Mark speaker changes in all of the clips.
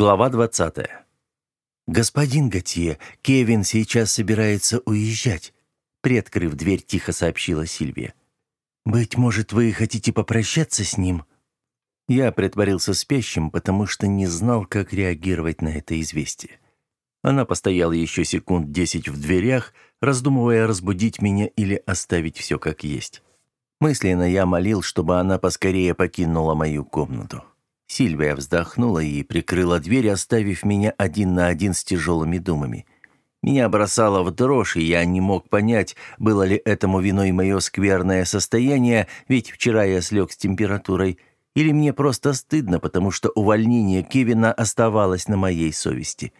Speaker 1: Глава 20. «Господин Готье, Кевин сейчас собирается уезжать», приоткрыв дверь, тихо сообщила Сильвия. «Быть может, вы хотите попрощаться с ним?» Я притворился спящим, потому что не знал, как реагировать на это известие. Она постояла еще секунд десять в дверях, раздумывая, разбудить меня или оставить все как есть. Мысленно я молил, чтобы она поскорее покинула мою комнату. Сильвия вздохнула и прикрыла дверь, оставив меня один на один с тяжелыми думами. Меня бросало в дрожь, и я не мог понять, было ли этому виной мое скверное состояние, ведь вчера я слег с температурой, или мне просто стыдно, потому что увольнение Кевина оставалось на моей совести.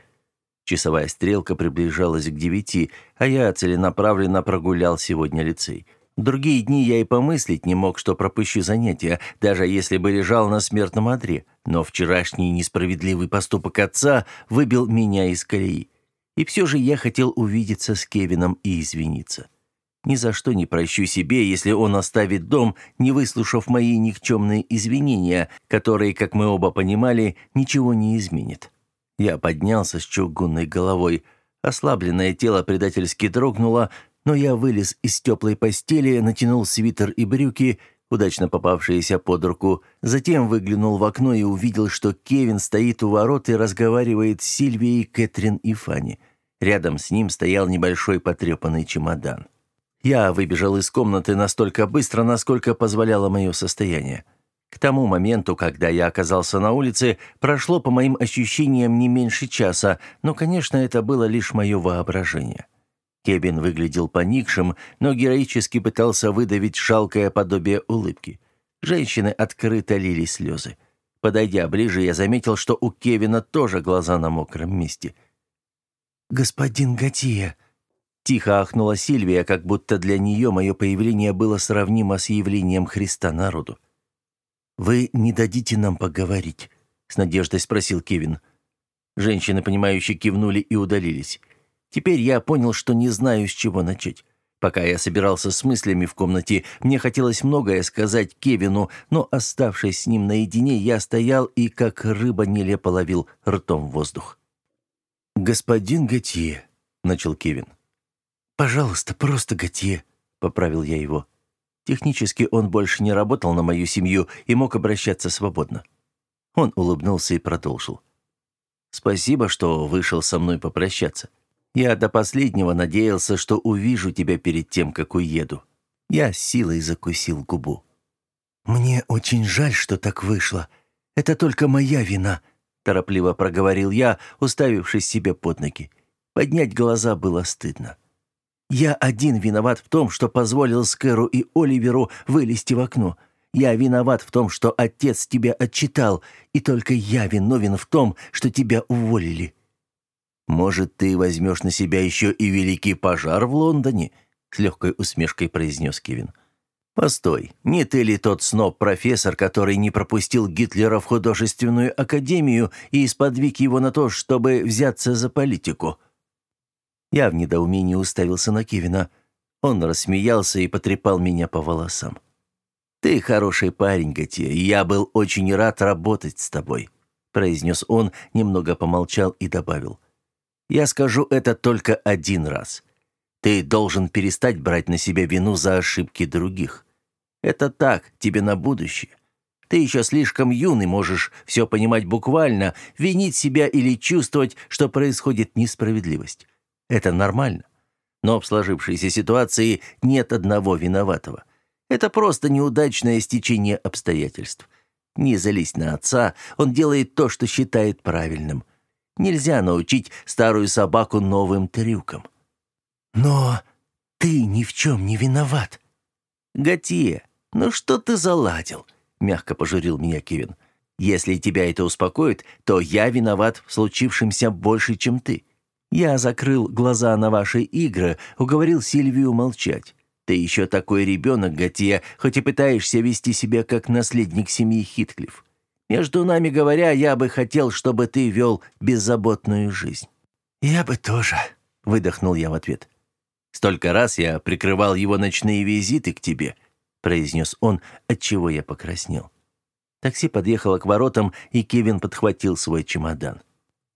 Speaker 1: Часовая стрелка приближалась к девяти, а я целенаправленно прогулял сегодня лицей. Другие дни я и помыслить не мог, что пропущу занятия, даже если бы лежал на смертном одре. Но вчерашний несправедливый поступок отца выбил меня из колеи. И все же я хотел увидеться с Кевином и извиниться. Ни за что не прощу себе, если он оставит дом, не выслушав мои никчемные извинения, которые, как мы оба понимали, ничего не изменят. Я поднялся с чугунной головой. Ослабленное тело предательски дрогнуло, но я вылез из теплой постели, натянул свитер и брюки, удачно попавшиеся под руку, затем выглянул в окно и увидел, что Кевин стоит у ворот и разговаривает с Сильвией, Кэтрин и Фанни. Рядом с ним стоял небольшой потрепанный чемодан. Я выбежал из комнаты настолько быстро, насколько позволяло мое состояние. К тому моменту, когда я оказался на улице, прошло, по моим ощущениям, не меньше часа, но, конечно, это было лишь мое воображение. Кевин выглядел поникшим, но героически пытался выдавить шалкое подобие улыбки. Женщины открыто лили слезы. Подойдя ближе, я заметил, что у Кевина тоже глаза на мокром месте. «Господин Готье!» Тихо ахнула Сильвия, как будто для нее мое появление было сравнимо с явлением Христа народу. «Вы не дадите нам поговорить?» — с надеждой спросил Кевин. Женщины, понимающие, кивнули и удалились. Теперь я понял, что не знаю, с чего начать. Пока я собирался с мыслями в комнате, мне хотелось многое сказать Кевину, но, оставшись с ним наедине, я стоял и, как рыба, нелепо ловил ртом воздух. «Господин Готье», — начал Кевин. «Пожалуйста, просто Готье», — поправил я его. Технически он больше не работал на мою семью и мог обращаться свободно. Он улыбнулся и продолжил. «Спасибо, что вышел со мной попрощаться. Я до последнего надеялся, что увижу тебя перед тем, как уеду. Я силой закусил губу. Мне очень жаль, что так вышло. Это только моя вина, торопливо проговорил я, уставившись себе под ноги. Поднять глаза было стыдно. Я один виноват в том, что позволил Скэру и Оливеру вылезти в окно. Я виноват в том, что отец тебя отчитал, и только я виновен в том, что тебя уволили. «Может, ты возьмешь на себя еще и великий пожар в Лондоне?» — с легкой усмешкой произнес Кевин. «Постой, не ты ли тот сноб-профессор, который не пропустил Гитлера в художественную академию и исподвиг его на то, чтобы взяться за политику?» Я в недоумении уставился на Кевина. Он рассмеялся и потрепал меня по волосам. «Ты хороший парень, Готье, я был очень рад работать с тобой», произнес он, немного помолчал и добавил. Я скажу это только один раз. Ты должен перестать брать на себя вину за ошибки других. Это так, тебе на будущее. Ты еще слишком юный, можешь все понимать буквально, винить себя или чувствовать, что происходит несправедливость. Это нормально. Но в сложившейся ситуации нет одного виноватого. Это просто неудачное стечение обстоятельств. Не злись на отца, он делает то, что считает правильным. Нельзя научить старую собаку новым трюкам. Но ты ни в чем не виноват. Готье, ну что ты заладил? Мягко пожурил меня Кевин. Если тебя это успокоит, то я виноват в случившемся больше, чем ты. Я закрыл глаза на ваши игры, уговорил Сильвию молчать. Ты еще такой ребенок, Готье, хоть и пытаешься вести себя как наследник семьи Хитклифф. Между нами говоря, я бы хотел, чтобы ты вел беззаботную жизнь». «Я бы тоже», — выдохнул я в ответ. «Столько раз я прикрывал его ночные визиты к тебе», — произнес он, отчего я покраснел. Такси подъехало к воротам, и Кевин подхватил свой чемодан.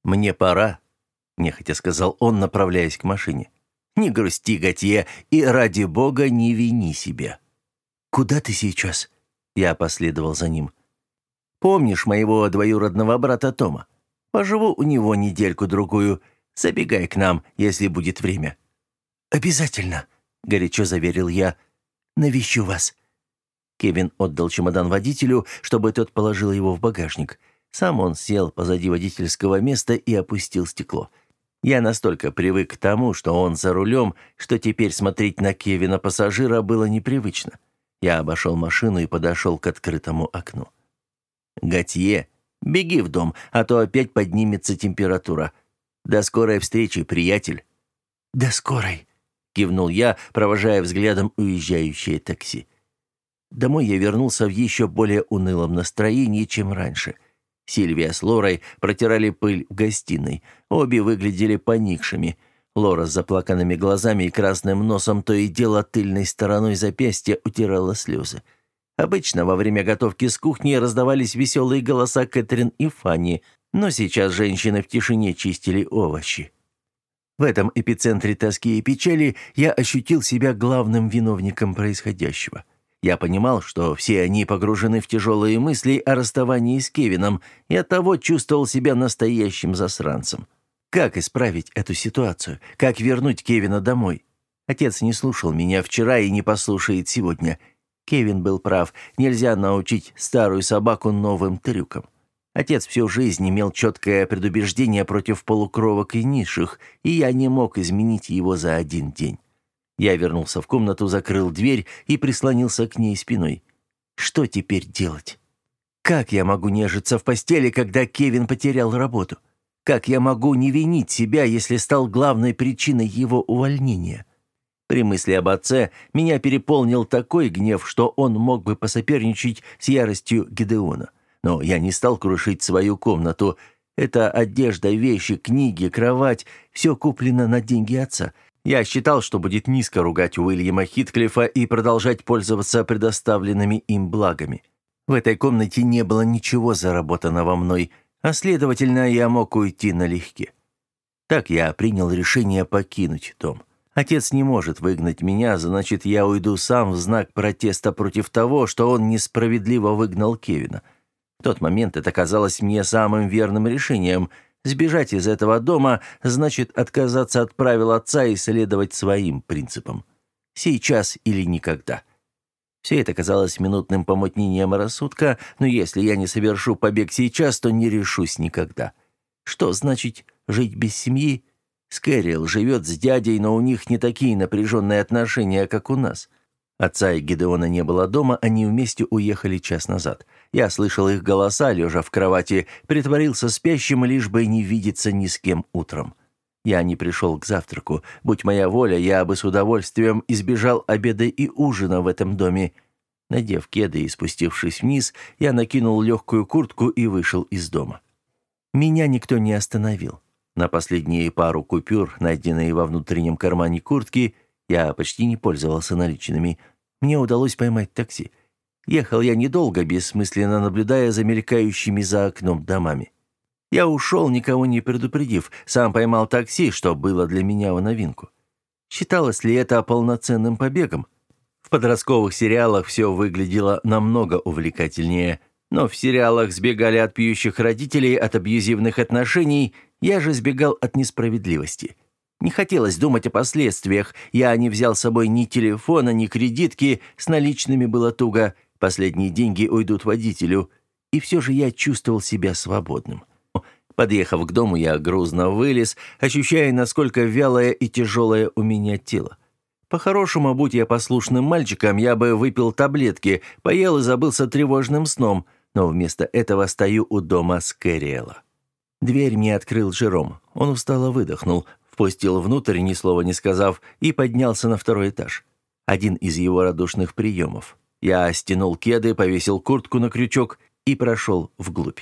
Speaker 1: «Мне пора», — нехотя сказал он, направляясь к машине. «Не грусти, Готье, и ради бога не вини себя».
Speaker 2: «Куда ты сейчас?» Я последовал за ним.
Speaker 1: «Помнишь моего двоюродного брата Тома? Поживу у него недельку-другую. Забегай к нам, если будет время».
Speaker 2: «Обязательно», — горячо заверил я. «Навещу вас».
Speaker 1: Кевин отдал чемодан водителю, чтобы тот положил его в багажник. Сам он сел позади водительского места и опустил стекло. Я настолько привык к тому, что он за рулем, что теперь смотреть на Кевина-пассажира было непривычно. Я обошел машину и подошел к открытому окну. «Готье, беги в дом, а то опять поднимется температура. До скорой встречи, приятель».
Speaker 2: «До скорой», —
Speaker 1: кивнул я, провожая взглядом уезжающее такси. Домой я вернулся в еще более унылом настроении, чем раньше. Сильвия с Лорой протирали пыль в гостиной. Обе выглядели поникшими. Лора с заплаканными глазами и красным носом то и дело тыльной стороной запястья утирала слезы. Обычно во время готовки с кухни раздавались веселые голоса Кэтрин и Фанни, но сейчас женщины в тишине чистили овощи. В этом эпицентре тоски и печали я ощутил себя главным виновником происходящего – я понимал, что все они погружены в тяжелые мысли о расставании с Кевином, и оттого чувствовал себя настоящим засранцем. Как исправить эту ситуацию? Как вернуть Кевина домой? Отец не слушал меня вчера и не послушает сегодня. Кевин был прав, нельзя научить старую собаку новым трюкам. Отец всю жизнь имел четкое предубеждение против полукровок и низших, и я не мог изменить его за один день. Я вернулся в комнату, закрыл дверь и прислонился к ней спиной. Что теперь делать? Как я могу нежиться в постели, когда Кевин потерял работу? Как я могу не винить себя, если стал главной причиной его увольнения? При мысли об отце меня переполнил такой гнев, что он мог бы посоперничать с яростью Гедеона. Но я не стал крушить свою комнату. Это одежда, вещи, книги, кровать — все куплено на деньги отца — я считал, что будет низко ругать Уильяма Хитклифа и продолжать пользоваться предоставленными им благами. В этой комнате не было ничего заработанного мной, а, следовательно, я мог уйти налегке. Так я принял решение покинуть дом. Отец не может выгнать меня, значит, я уйду сам в знак протеста против того, что он несправедливо выгнал Кевина. В тот момент это казалось мне самым верным решением – Сбежать из этого дома значит отказаться от правил отца и следовать своим принципам. Сейчас или никогда. Все это казалось минутным помутнением рассудка, но если я не совершу побег сейчас, то не решусь никогда. Что значит жить без семьи? Скэрилл живет с дядей, но у них не такие напряженные отношения, как у нас. Отца и Гидеона не было дома, они вместе уехали час назад. Я слышал их голоса, лежа в кровати, притворился спящим, лишь бы не видеться ни с кем утром. Я не пришел к завтраку. Будь моя воля, я бы с удовольствием избежал обеда и ужина в этом доме. Надев кеды и спустившись вниз, я накинул легкую куртку и вышел из дома. Меня никто не остановил. На последние пару купюр, найденные во внутреннем кармане куртки, я почти не пользовался наличными. Мне удалось поймать такси. Ехал я недолго, бессмысленно наблюдая за мелькающими за окном домами. Я ушел, никого не предупредив, сам поймал такси, что было для меня в новинку. Считалось ли это полноценным побегом? В подростковых сериалах все выглядело намного увлекательнее, но в сериалах сбегали от пьющих родителей, от абьюзивных отношений, я же сбегал от несправедливости. Не хотелось думать о последствиях. Я не взял с собой ни телефона, ни кредитки, с наличными было туго. Последние деньги уйдут водителю. И все же я чувствовал себя свободным. Подъехав к дому, я грузно вылез, ощущая, насколько вялое и тяжелое у меня тело. По-хорошему, будь я послушным мальчиком, я бы выпил таблетки, поел и забылся тревожным сном, но вместо этого стою у дома Скэриэла. Дверь мне открыл Жером. Он устало выдохнул, впустил внутрь, ни слова не сказав, и поднялся на второй этаж. Один из его радушных приемов. Я стянул кеды, повесил куртку на крючок и прошел вглубь.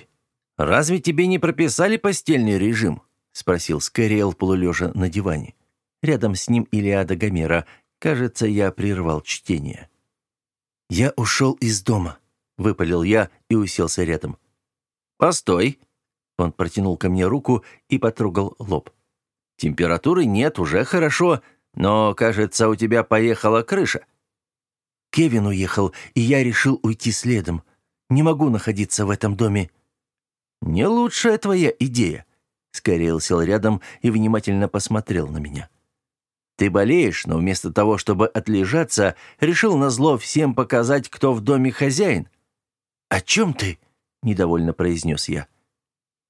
Speaker 1: «Разве тебе не прописали постельный режим?» — спросил Скэриэл, полулежа на диване. Рядом с ним Илиада Гомера. Кажется, я прервал чтение. «Я ушел из дома», — выпалил я и уселся рядом. «Постой», Он протянул ко мне руку и потрогал лоб. «Температуры нет, уже хорошо, но, кажется, у тебя поехала крыша».
Speaker 2: Кевин уехал, и я решил уйти следом. Не могу находиться в этом доме.
Speaker 1: «Не лучшая твоя идея», — Скорел сел рядом и внимательно посмотрел на меня. «Ты болеешь, но вместо того, чтобы отлежаться, решил назло всем показать, кто в доме хозяин».
Speaker 2: «О чем ты?» — недовольно произнес я.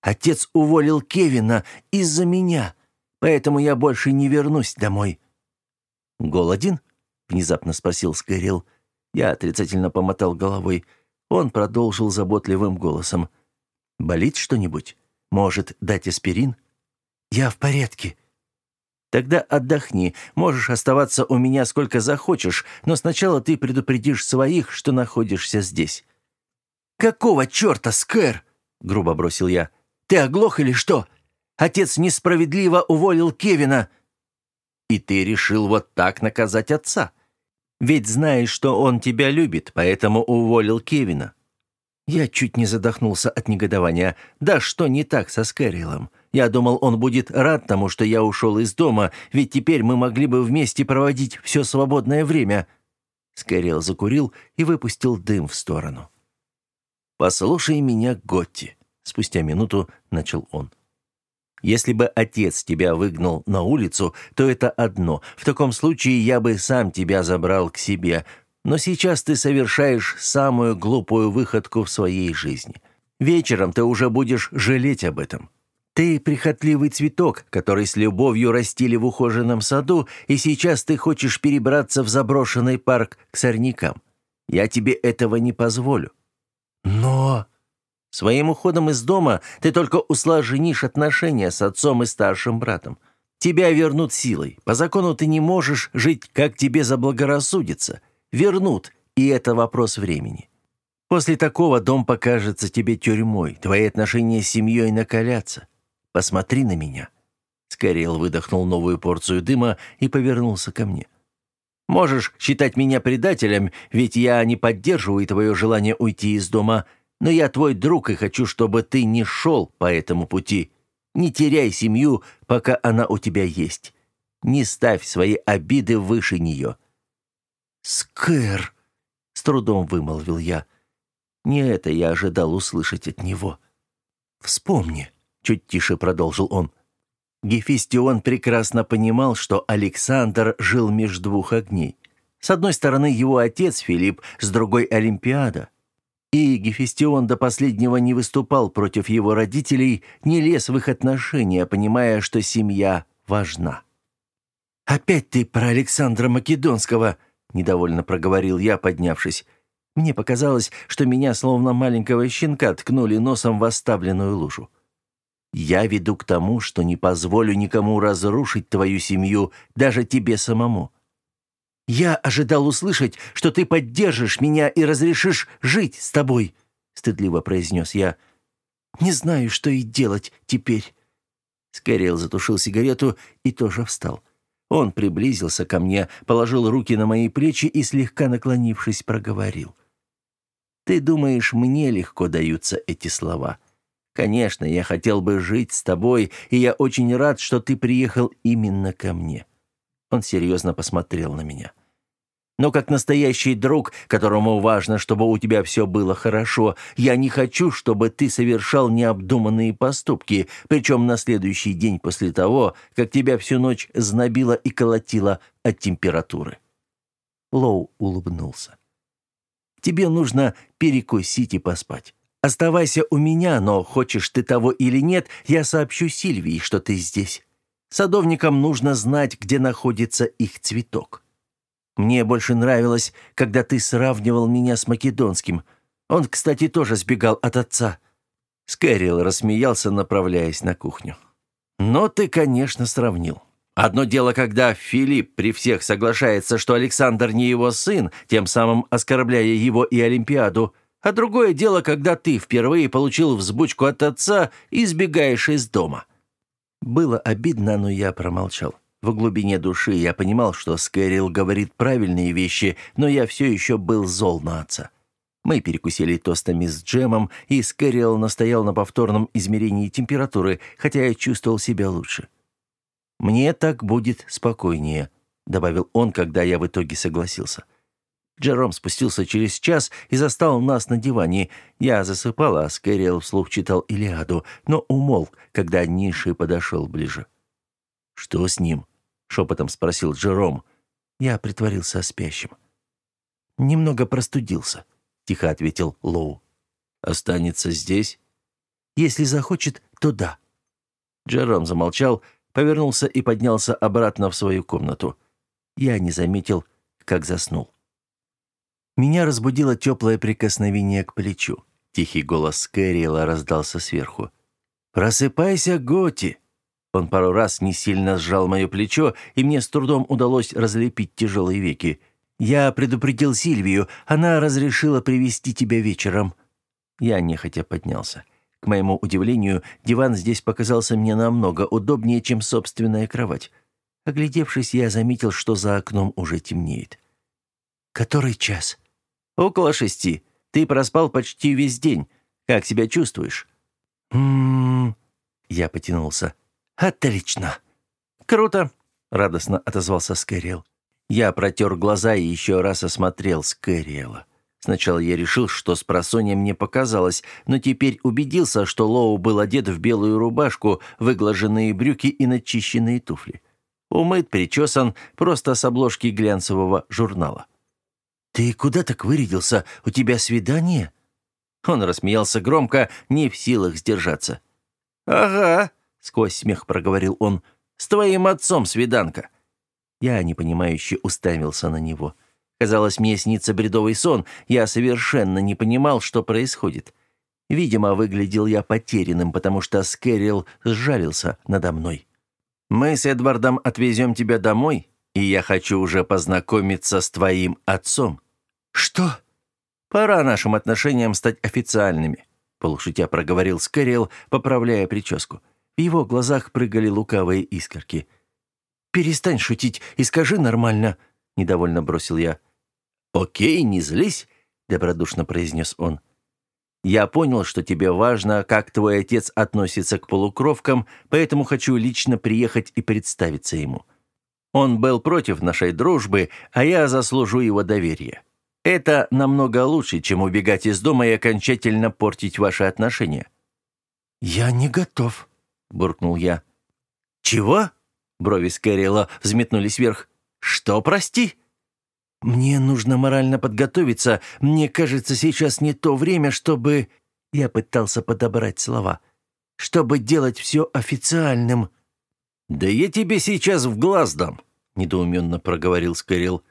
Speaker 2: «Отец уволил Кевина из-за меня, поэтому я больше не вернусь домой».
Speaker 1: «Голоден?» — внезапно спросил Скайрилл. Я отрицательно помотал головой. Он продолжил заботливым голосом. «Болит что-нибудь? Может, дать аспирин?»
Speaker 2: «Я в порядке».
Speaker 1: «Тогда отдохни. Можешь оставаться у меня сколько захочешь, но сначала ты предупредишь своих, что находишься здесь».
Speaker 2: «Какого черта, Скэр?» — грубо бросил я. «Ты оглох или что? Отец несправедливо уволил Кевина».
Speaker 1: «И ты решил вот так наказать отца?» Ведь знаешь, что он тебя любит, поэтому уволил Кевина». Я чуть не задохнулся от негодования. Да что не так со Скэрилом? Я думал, он будет рад тому, что я ушел из дома, ведь теперь мы могли бы вместе проводить все свободное время. Скэрилл закурил и выпустил дым в сторону. «Послушай меня, Готти», — спустя минуту начал он. Если бы отец тебя выгнал на улицу, то это одно. В таком случае я бы сам тебя забрал к себе. Но сейчас ты совершаешь самую глупую выходку в своей жизни. Вечером ты уже будешь жалеть об этом. Ты прихотливый цветок, который с любовью растили в ухоженном саду, и сейчас ты хочешь перебраться в заброшенный парк к сорнякам. Я тебе этого не позволю.
Speaker 2: Но...
Speaker 1: Своим уходом из дома ты только усложнишь отношения с отцом и старшим братом. Тебя вернут силой. По закону ты не можешь жить, как тебе заблагорассудится. Вернут, и это вопрос времени. После такого дом покажется тебе тюрьмой, твои отношения с семьей накалятся. Посмотри на меня». Скорел выдохнул новую порцию дыма и повернулся ко мне. «Можешь считать меня предателем, ведь я не поддерживаю твое желание уйти из дома, — но я твой друг и хочу, чтобы ты не шел по этому пути. Не теряй семью, пока она у тебя есть. Не ставь свои обиды выше нее».
Speaker 2: «Скэр!» — с трудом вымолвил я. Не это я ожидал услышать от него. «Вспомни», — чуть тише продолжил он. Гефестион прекрасно понимал, что Александр жил между двух огней. С одной стороны его отец Филипп, с другой — Олимпиада. И Гефестион до последнего не выступал против его родителей, не лез в их отношения, понимая, что семья важна. «Опять ты про Александра Македонского!» — недовольно проговорил я, поднявшись. Мне показалось, что меня, словно маленького щенка, ткнули носом в оставленную лужу. «Я веду к тому, что не позволю никому разрушить твою семью, даже тебе самому. Я ожидал услышать, что ты поддержишь меня и разрешишь жить с тобой», — стыдливо произнес я. «Не знаю, что и делать теперь». Скорел затушил сигарету и тоже встал. Он приблизился ко мне, положил руки на мои плечи и, слегка наклонившись, проговорил. «Ты думаешь, мне легко даются эти слова?» «Конечно, я хотел бы жить с тобой, и я очень рад, что ты приехал именно ко мне. Он серьезно посмотрел на меня. «Но как настоящий друг, которому важно, чтобы у тебя все было хорошо, я не хочу, чтобы ты совершал необдуманные поступки, причем на следующий день после того, как тебя всю ночь знобило и колотило от температуры». Лоу улыбнулся. «Тебе нужно перекусить и поспать. Оставайся у меня, но хочешь ты того или нет, я сообщу Сильвии, что ты здесь. Садовникам нужно знать, где находится их цветок. Мне больше нравилось, когда ты сравнивал меня с македонским. Он, кстати, тоже сбегал от отца». Скэрилл рассмеялся, направляясь на кухню. «Но ты, конечно, сравнил. Одно дело, когда Филипп при всех соглашается, что Александр не его сын, тем самым оскорбляя его и Олимпиаду, а другое дело, когда ты впервые получил взбучку от отца и сбегаешь из дома. Было обидно, но я промолчал. В глубине души я понимал, что Скэрилл говорит правильные вещи, но я все еще был зол на отца. Мы перекусили тостами с джемом, и Скэриэл настоял на повторном измерении температуры, хотя я чувствовал себя лучше. «Мне так будет спокойнее», — добавил он, когда я в итоге согласился. Джером спустился через час и застал нас на диване. Я засыпал, а Скэриэл вслух читал «Илиаду», но умолк, когда Ниши подошел ближе. «Что с ним?» — шепотом спросил Джером. Я притворился спящим. «Немного простудился», — тихо ответил Лоу. «Останется здесь?» «Если захочет, то да». Джером замолчал, повернулся и поднялся обратно в свою комнату. Я не заметил, как заснул. Меня разбудило теплое прикосновение к плечу. Тихий голос Кэриэла раздался сверху. «Просыпайся, Готи!» Он пару раз не сильно сжал мое плечо, и мне с трудом удалось разлепить тяжелые веки. «Я предупредил Сильвию, она разрешила привести тебя вечером». Я нехотя поднялся. К моему удивлению, диван здесь показался мне намного удобнее, чем собственная кровать. Оглядевшись, я заметил, что за окном уже темнеет. «Который час?» «Около шести. Ты проспал почти весь день. Как себя чувствуешь?» «М-м-м...» Я потянулся. «Отлично!» «Круто!» — радостно отозвался Скэриэл. Я протер глаза и еще раз осмотрел Скэриэла. Сначала я решил, что с просонья мне показалось, но теперь убедился, что Лоу был одет в белую рубашку, выглаженные брюки и начищенные туфли. Умыт, причесан, просто с обложки глянцевого журнала. «Ты куда так вырядился? У тебя свидание?» Он рассмеялся громко, не в силах сдержаться. «Ага», — сквозь смех проговорил он, — «с твоим отцом свиданка». Я непонимающе уставился на него. Казалось, мне снится бредовый сон, я совершенно не понимал, что происходит. Видимо, выглядел я потерянным, потому что Скэрилл сжалился надо мной. «Мы с Эдвардом отвезем тебя домой, и я хочу уже познакомиться с твоим отцом». «Что?» «Пора нашим отношениям стать официальными», — полушутя проговорил Скэрилл, поправляя прическу. В его глазах прыгали лукавые искорки. «Перестань шутить и скажи нормально», — недовольно бросил я. «Окей, не злись», — добродушно произнес он. «Я понял, что тебе важно, как твой отец относится к полукровкам, поэтому хочу лично приехать и представиться ему. Он был против нашей дружбы, а я заслужу его доверие. Это намного лучше, чем убегать из дома и окончательно портить ваши отношения». «Я не готов», — буркнул я. «Чего?» — брови Скэрилла взметнулись вверх. «Что, прости?» «Мне нужно морально подготовиться. Мне кажется, сейчас не то время, чтобы...» Я пытался подобрать слова. «Чтобы делать все официальным». «Да я тебе сейчас в глаз дам», — недоуменно проговорил Скэрилл.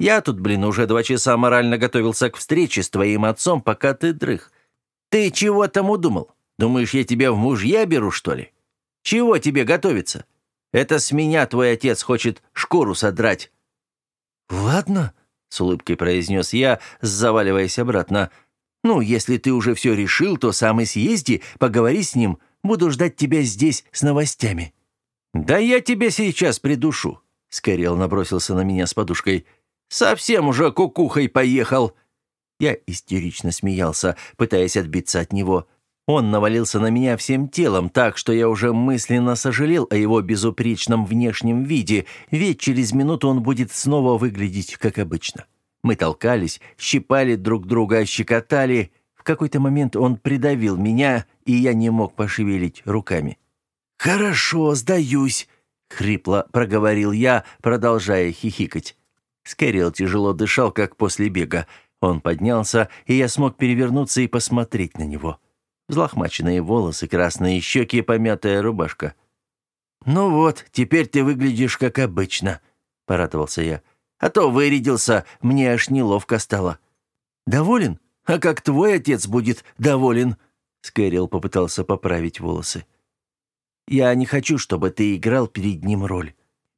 Speaker 2: Я тут, блин, уже два часа морально готовился к встрече с твоим отцом, пока ты дрых. Ты чего там удумал? Думаешь, я тебя в мужья беру, что ли? Чего тебе готовиться? Это с меня твой отец хочет шкуру содрать». «Ладно», — с улыбкой произнес я, заваливаясь обратно. «Ну, если ты уже все решил, то сам и съезди, поговори с ним. Буду ждать тебя здесь с новостями». «Да я тебя сейчас придушу», — Скорел набросился на меня с подушкой. Совсем уже кукухой поехал!» Я истерично смеялся, пытаясь отбиться от него. Он навалился на меня всем телом так, что я уже мысленно сожалел о его безупречном внешнем виде, ведь через минуту он будет снова выглядеть как обычно. Мы толкались, щипали друг друга, щекотали. В какой-то момент он придавил меня, и я не мог пошевелить руками. «Хорошо, сдаюсь», — хрипло проговорил я, продолжая хихикать. Скэрилл тяжело дышал, как после бега. Он поднялся, и я смог перевернуться и посмотреть на него. Взлохмаченные волосы, красные щеки, помятая рубашка. «Ну вот, теперь ты выглядишь как обычно», — порадовался я. «А то вырядился, мне аж неловко стало». «Доволен? А как твой отец будет доволен?» Скэрилл попытался поправить волосы. «Я не хочу, чтобы ты играл перед ним роль.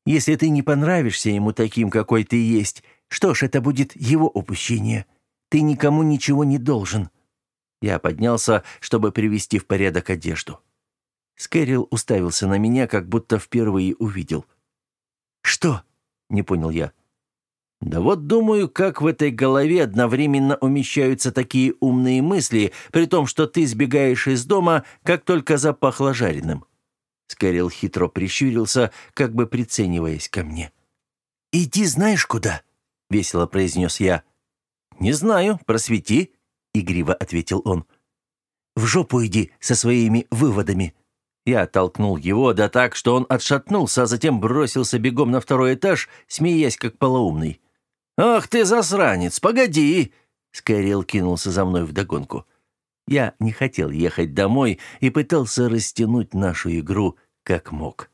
Speaker 2: Если ты не понравишься ему таким, какой ты есть, что ж, это будет его упущение. Ты никому ничего не должен». Я поднялся, чтобы привести в порядок одежду. Скэрилл уставился на меня, как будто впервые увидел. «Что?» — не понял я.
Speaker 1: Да вот думаю, как в этой голове одновременно умещаются такие умные мысли, при том, что ты сбегаешь из дома, как только запахло жареным. Скорел хитро прищурился, как бы прицениваясь ко мне. «Иди знаешь куда?» — весело произнес я. «Не знаю, просвети», — игриво ответил он. «В жопу иди со своими выводами». Я оттолкнул его, да так, что он отшатнулся, а затем бросился бегом на второй этаж, смеясь как полоумный. «Ах ты, засранец, погоди!» Скайрел кинулся за мной вдогонку. Я не хотел ехать домой и пытался растянуть нашу игру как мог.